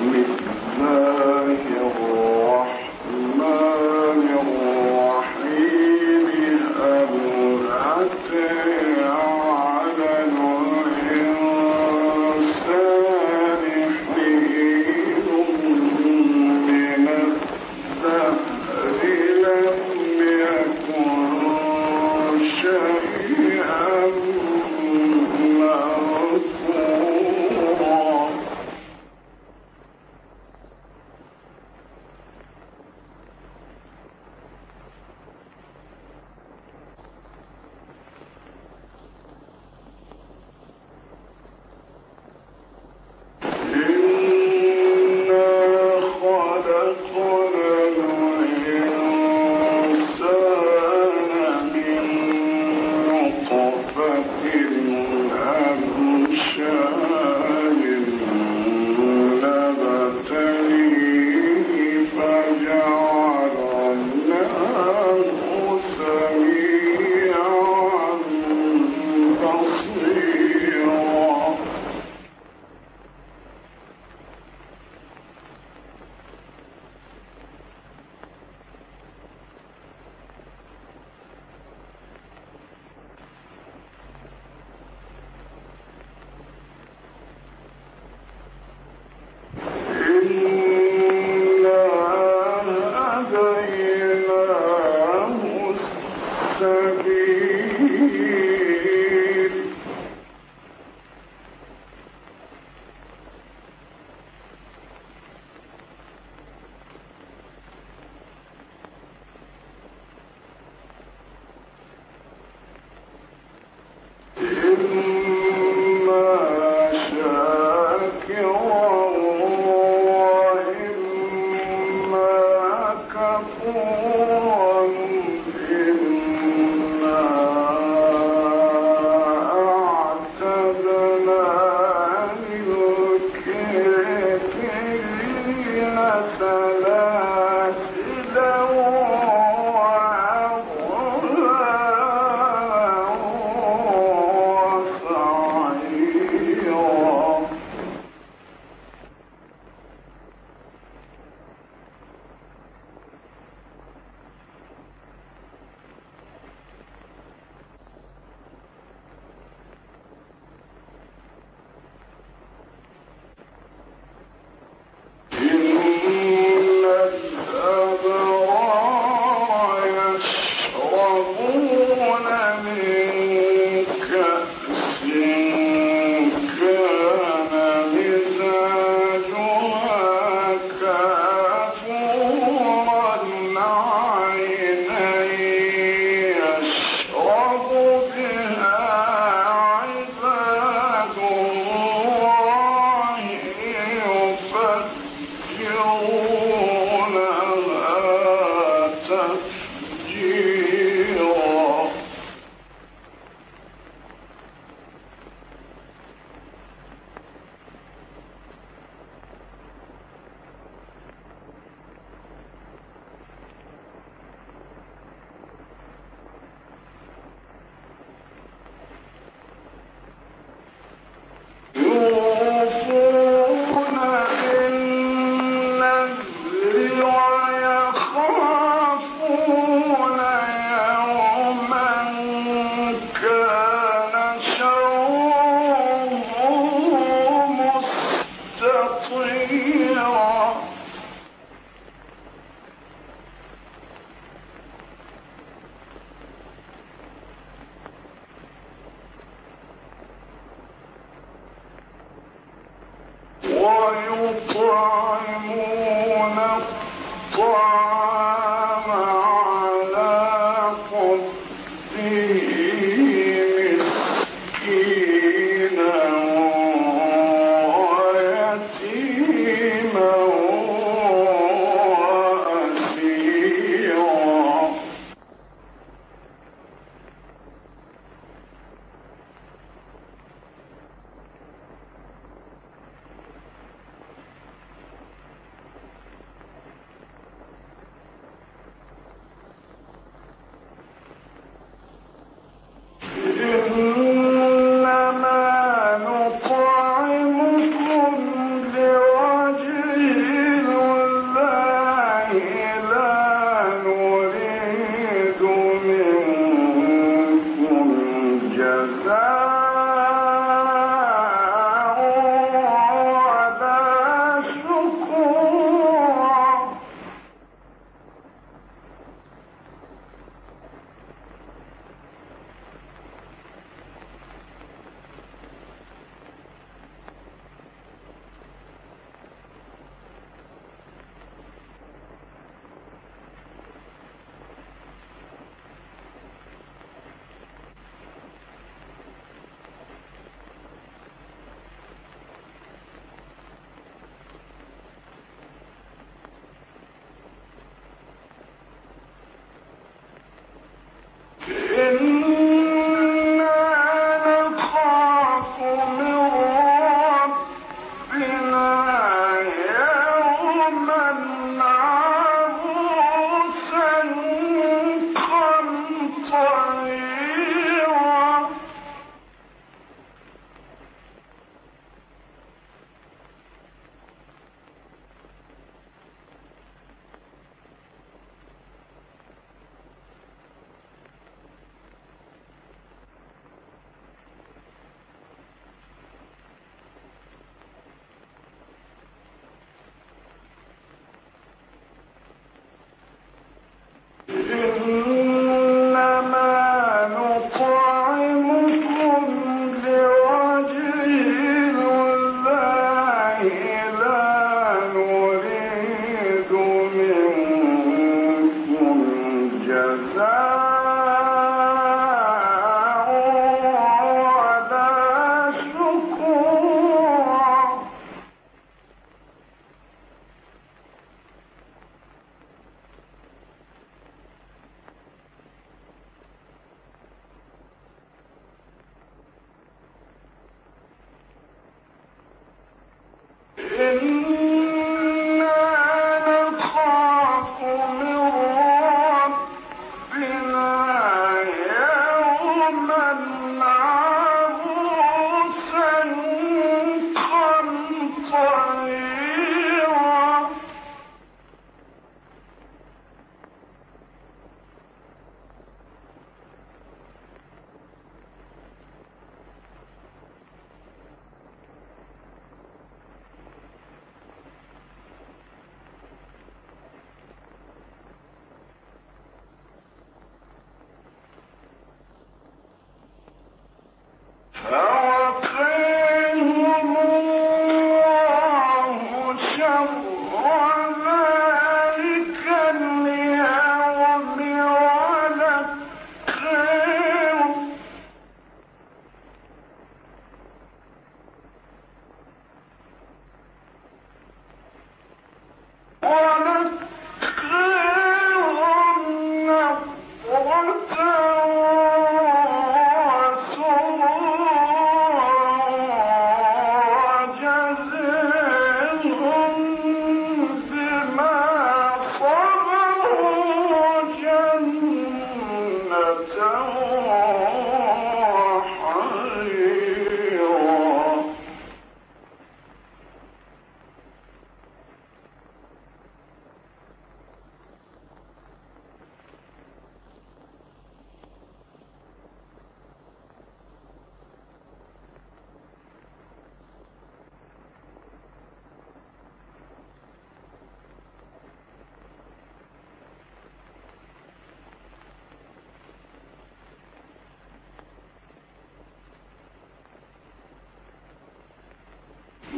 with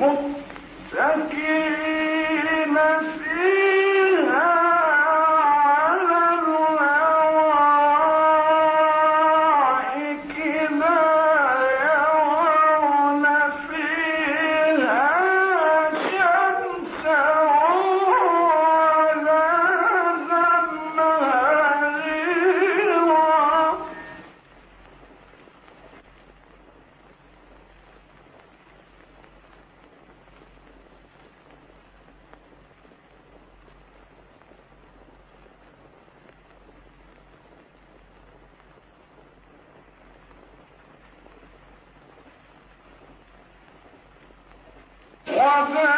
متكئين وفاق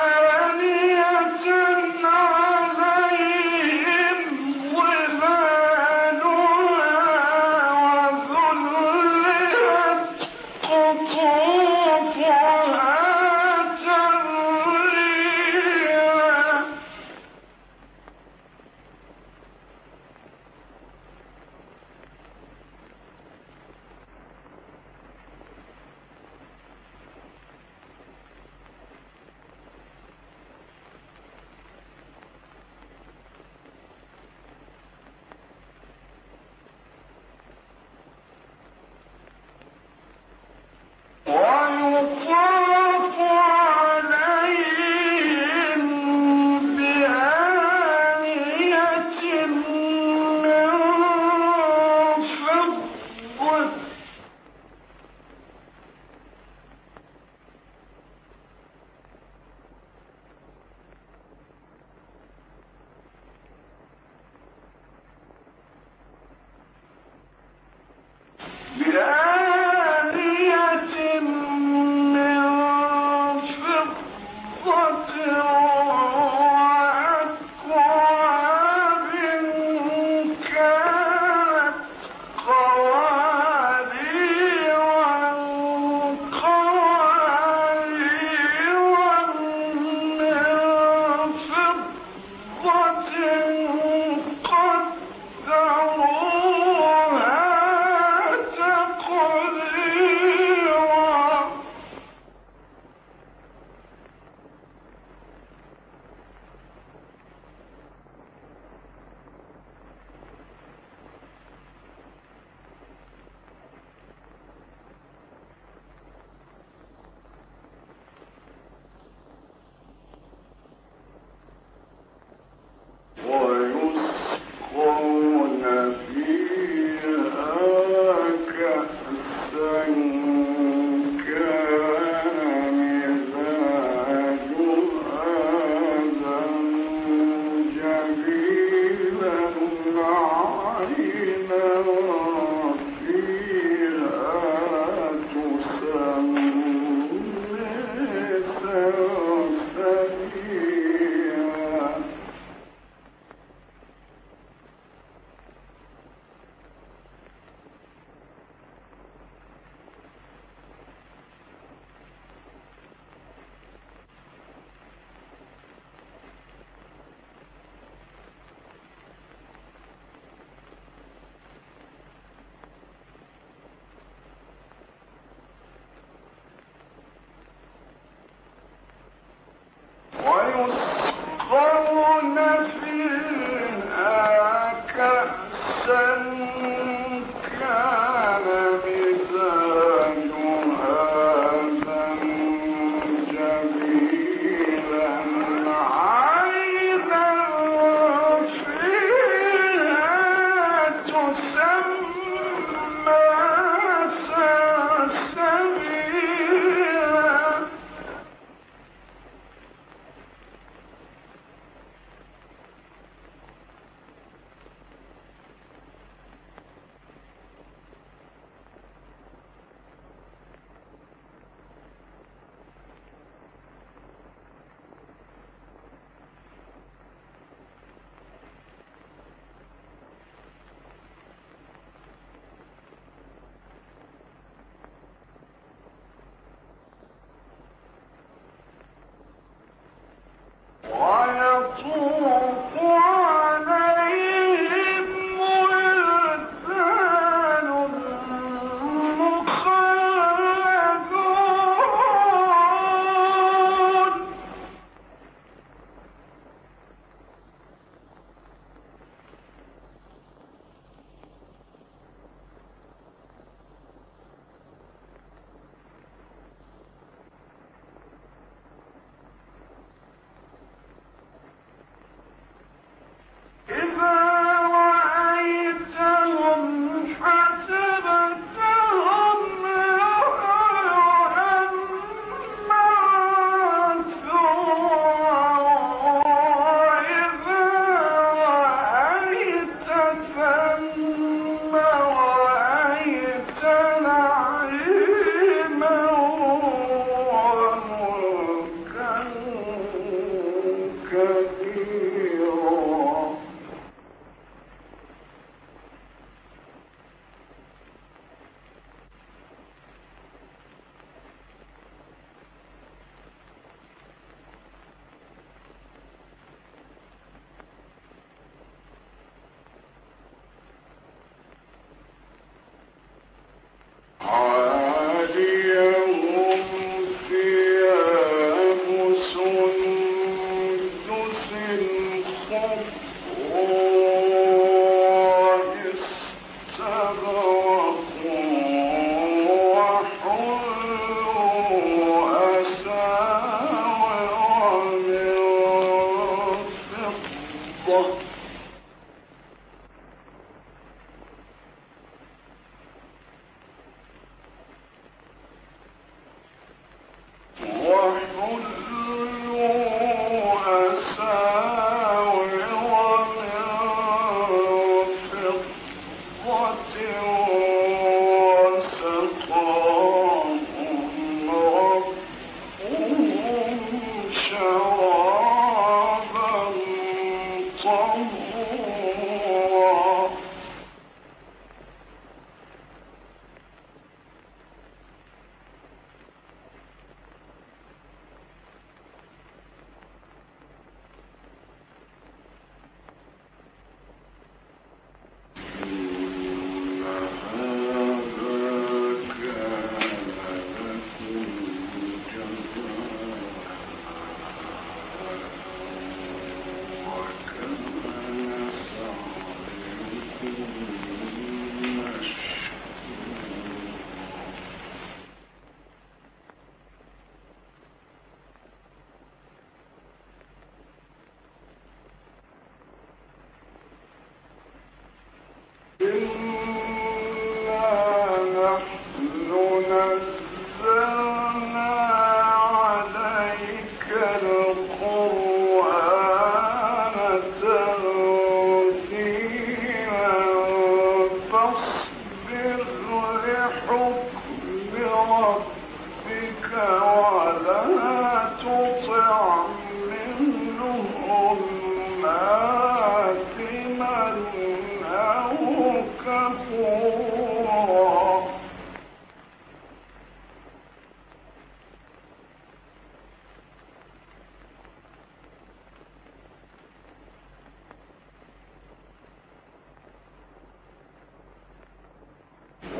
ننزل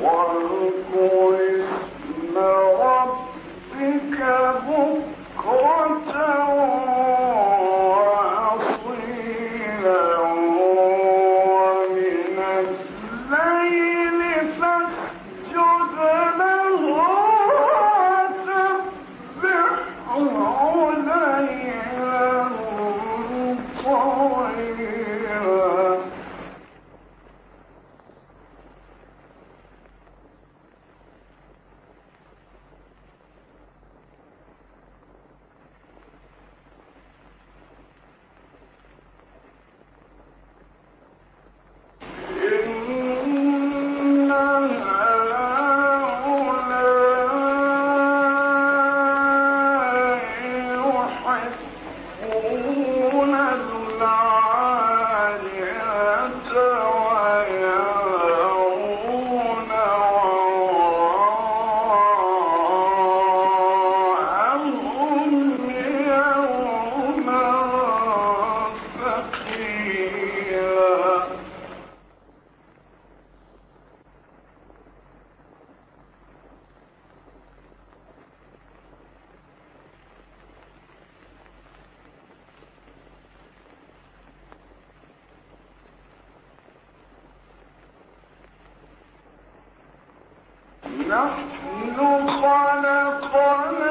one نحن خلقناكم